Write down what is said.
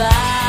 goodbye.